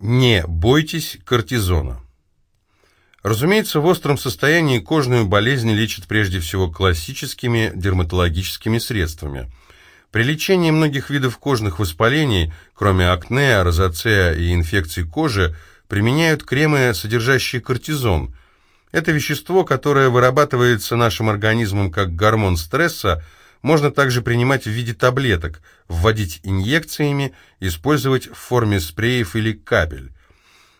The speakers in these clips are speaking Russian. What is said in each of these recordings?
Не бойтесь кортизона. Разумеется, в остром состоянии кожную болезнь лечат прежде всего классическими дерматологическими средствами. При лечении многих видов кожных воспалений, кроме акне, розацея и инфекций кожи, применяют кремы, содержащие кортизон. Это вещество, которое вырабатывается нашим организмом как гормон стресса, можно также принимать в виде таблеток, вводить инъекциями, использовать в форме спреев или капель.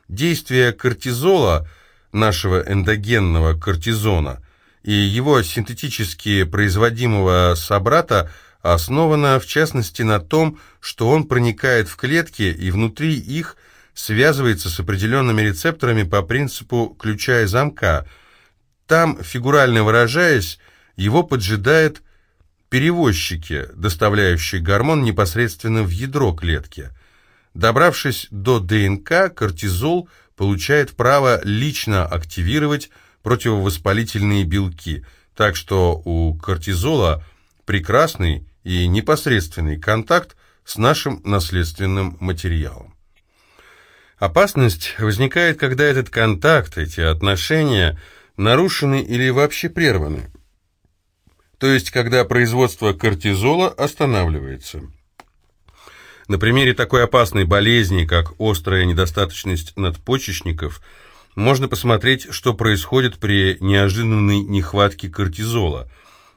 Действие кортизола, нашего эндогенного кортизона, и его синтетически производимого собрата основано в частности на том, что он проникает в клетки и внутри их связывается с определенными рецепторами по принципу ключа и замка. Там, фигурально выражаясь, его поджидает перевозчики, доставляющие гормон непосредственно в ядро клетки. Добравшись до ДНК, кортизол получает право лично активировать противовоспалительные белки, так что у кортизола прекрасный и непосредственный контакт с нашим наследственным материалом. Опасность возникает, когда этот контакт, эти отношения нарушены или вообще прерваны то есть когда производство кортизола останавливается. На примере такой опасной болезни, как острая недостаточность надпочечников, можно посмотреть, что происходит при неожиданной нехватке кортизола.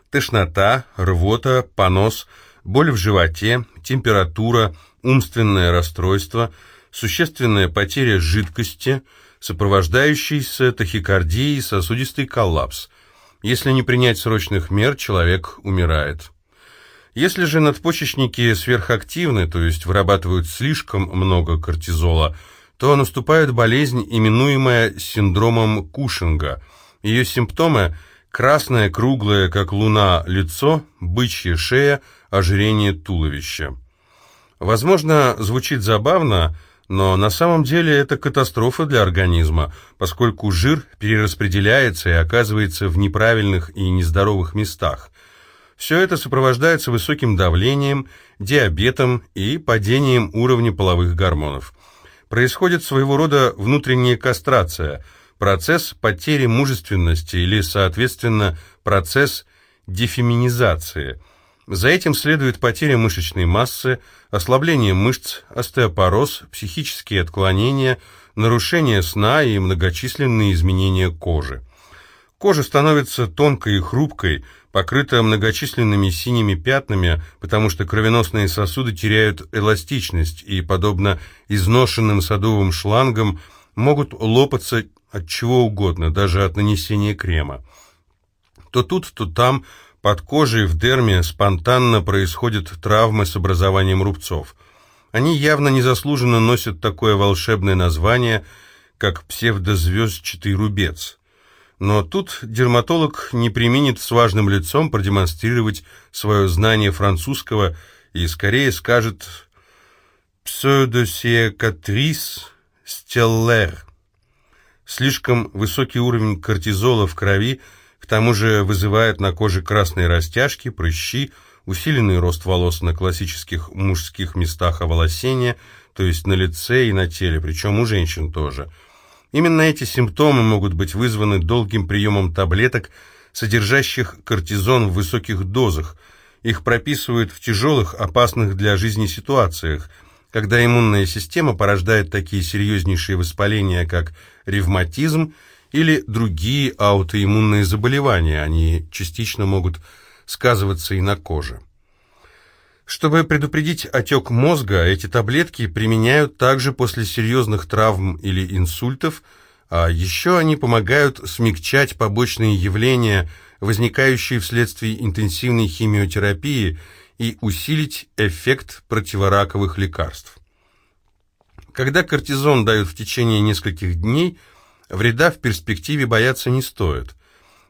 Тошнота, рвота, понос, боль в животе, температура, умственное расстройство, существенная потеря жидкости, сопровождающийся тахикардией сосудистый коллапс – если не принять срочных мер, человек умирает. Если же надпочечники сверхактивны, то есть вырабатывают слишком много кортизола, то наступает болезнь, именуемая синдромом Кушинга. Ее симптомы – красное, круглое, как луна, лицо, бычья шея, ожирение туловища. Возможно, звучит забавно – но на самом деле это катастрофа для организма, поскольку жир перераспределяется и оказывается в неправильных и нездоровых местах. Все это сопровождается высоким давлением, диабетом и падением уровня половых гормонов. Происходит своего рода внутренняя кастрация, процесс потери мужественности или, соответственно, процесс дефеминизации – за этим следует потеря мышечной массы, ослабление мышц, остеопороз, психические отклонения, нарушение сна и многочисленные изменения кожи. Кожа становится тонкой и хрупкой, покрыта многочисленными синими пятнами, потому что кровеносные сосуды теряют эластичность и, подобно изношенным садовым шлангам, могут лопаться от чего угодно, даже от нанесения крема. То тут, то там – под кожей в дерме спонтанно происходят травмы с образованием рубцов. Они явно незаслуженно носят такое волшебное название, как псевдозвездчатый рубец. Но тут дерматолог не применит с важным лицом продемонстрировать свое знание французского и скорее скажет «псевдосиекатрис стеллер». Слишком высокий уровень кортизола в крови – к тому же вызывает на коже красные растяжки, прыщи, усиленный рост волос на классических мужских местах оволосения, то есть на лице и на теле, причем у женщин тоже. Именно эти симптомы могут быть вызваны долгим приемом таблеток, содержащих кортизон в высоких дозах. Их прописывают в тяжелых, опасных для жизни ситуациях, когда иммунная система порождает такие серьезнейшие воспаления, как ревматизм или другие аутоиммунные заболевания, они частично могут сказываться и на коже. Чтобы предупредить отек мозга, эти таблетки применяют также после серьезных травм или инсультов, а еще они помогают смягчать побочные явления, возникающие вследствие интенсивной химиотерапии, и усилить эффект противораковых лекарств. Когда кортизон дают в течение нескольких дней – Вреда в перспективе бояться не стоит.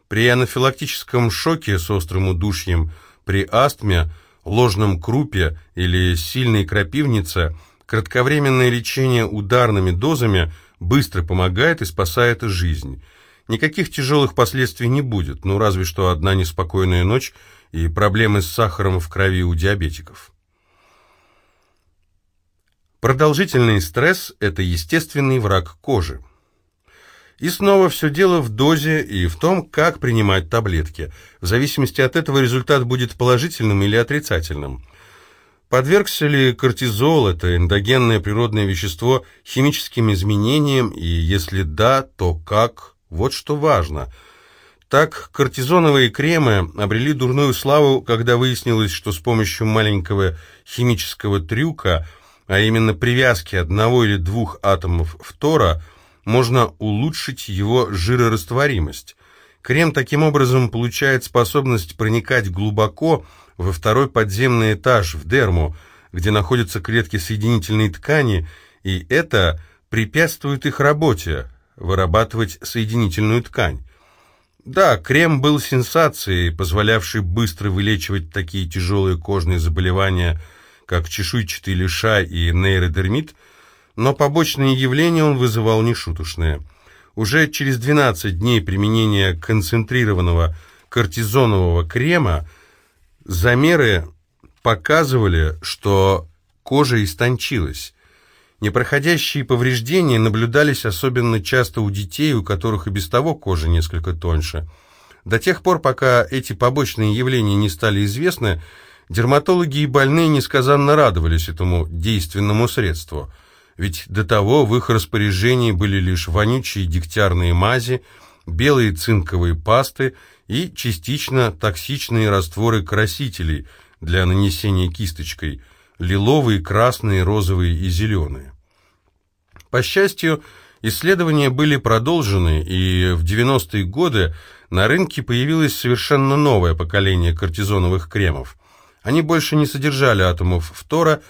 При анафилактическом шоке с острым удушьем, при астме, ложном крупе или сильной крапивнице кратковременное лечение ударными дозами быстро помогает и спасает жизнь. Никаких тяжелых последствий не будет, ну разве что одна неспокойная ночь и проблемы с сахаром в крови у диабетиков. Продолжительный стресс – это естественный враг кожи. И снова все дело в дозе и в том, как принимать таблетки. В зависимости от этого результат будет положительным или отрицательным. Подвергся ли кортизол, это эндогенное природное вещество, химическим изменениям, и если да, то как? Вот что важно. Так, кортизоновые кремы обрели дурную славу, когда выяснилось, что с помощью маленького химического трюка, а именно привязки одного или двух атомов фтора, можно улучшить его жирорастворимость. Крем таким образом получает способность проникать глубоко, во второй подземный этаж, в дерму, где находятся клетки соединительной ткани, и это препятствует их работе, вырабатывать соединительную ткань. Да, крем был сенсацией, позволявшей быстро вылечивать такие тяжелые кожные заболевания, как чешуйчатый лишай и нейродермит, но побочные явления он вызывал нешуточные. Уже через 12 дней применения концентрированного кортизонового крема Замеры показывали, что кожа истончилась. Непроходящие повреждения наблюдались особенно часто у детей, у которых и без того кожа несколько тоньше. До тех пор, пока эти побочные явления не стали известны, дерматологи и больные несказанно радовались этому действенному средству. Ведь до того в их распоряжении были лишь вонючие дегтярные мази, белые цинковые пасты и частично токсичные растворы красителей для нанесения кисточкой, лиловые, красные, розовые и зеленые. По счастью, исследования были продолжены, и в 90-е годы на рынке появилось совершенно новое поколение кортизоновых кремов. Они больше не содержали атомов фтора,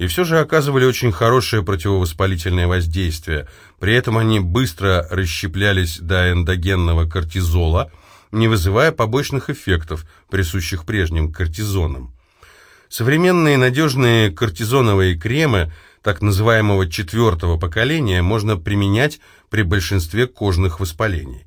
и все же оказывали очень хорошее противовоспалительное воздействие. При этом они быстро расщеплялись до эндогенного кортизола, не вызывая побочных эффектов, присущих прежним кортизонам. Современные надежные кортизоновые кремы так называемого четвертого поколения можно применять при большинстве кожных воспалений.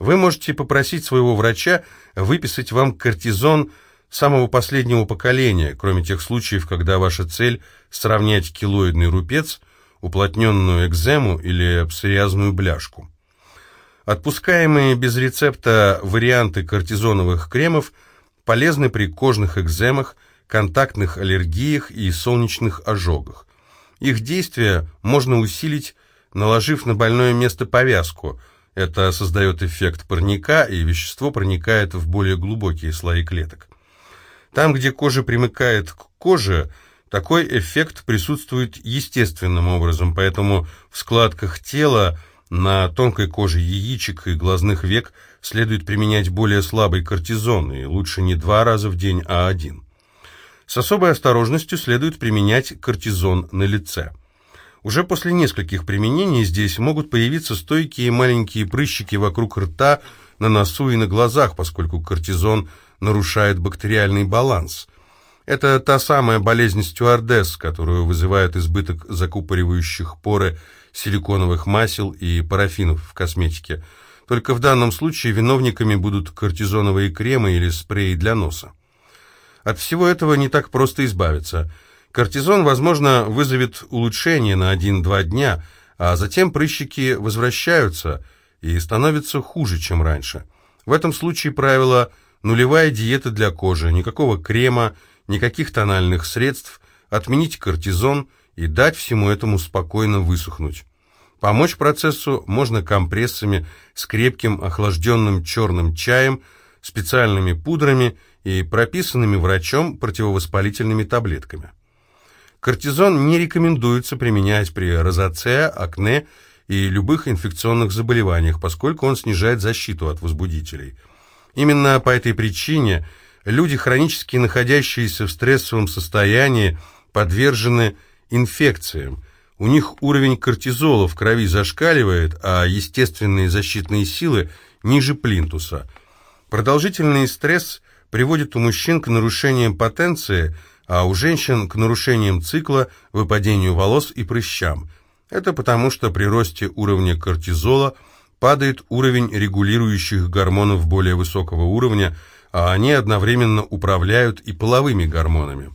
Вы можете попросить своего врача выписать вам кортизон самого последнего поколения, кроме тех случаев, когда ваша цель – сравнять килоидный рубец, уплотненную экзему или псориазную бляшку. Отпускаемые без рецепта варианты кортизоновых кремов полезны при кожных экземах, контактных аллергиях и солнечных ожогах. Их действие можно усилить, наложив на больное место повязку. Это создает эффект парника, и вещество проникает в более глубокие слои клеток. Там, где кожа примыкает к коже, такой эффект присутствует естественным образом, поэтому в складках тела на тонкой коже яичек и глазных век следует применять более слабый кортизон, и лучше не два раза в день, а один. С особой осторожностью следует применять кортизон на лице. Уже после нескольких применений здесь могут появиться стойкие маленькие прыщики вокруг рта, на носу и на глазах, поскольку кортизон нарушает бактериальный баланс. Это та самая болезнь стюардесс, которую вызывает избыток закупоривающих поры силиконовых масел и парафинов в косметике. Только в данном случае виновниками будут кортизоновые кремы или спреи для носа. От всего этого не так просто избавиться. Кортизон, возможно, вызовет улучшение на 1-2 дня, а затем прыщики возвращаются и становятся хуже, чем раньше. В этом случае правило нулевая диета для кожи, никакого крема, никаких тональных средств, отменить кортизон и дать всему этому спокойно высохнуть. Помочь процессу можно компрессами с крепким охлажденным черным чаем, специальными пудрами и прописанными врачом противовоспалительными таблетками. Кортизон не рекомендуется применять при розацеа, акне и любых инфекционных заболеваниях, поскольку он снижает защиту от возбудителей. Именно по этой причине люди, хронически находящиеся в стрессовом состоянии, подвержены инфекциям. У них уровень кортизола в крови зашкаливает, а естественные защитные силы ниже плинтуса. Продолжительный стресс приводит у мужчин к нарушениям потенции, а у женщин к нарушениям цикла, выпадению волос и прыщам. Это потому, что при росте уровня кортизола падает уровень регулирующих гормонов более высокого уровня, а они одновременно управляют и половыми гормонами.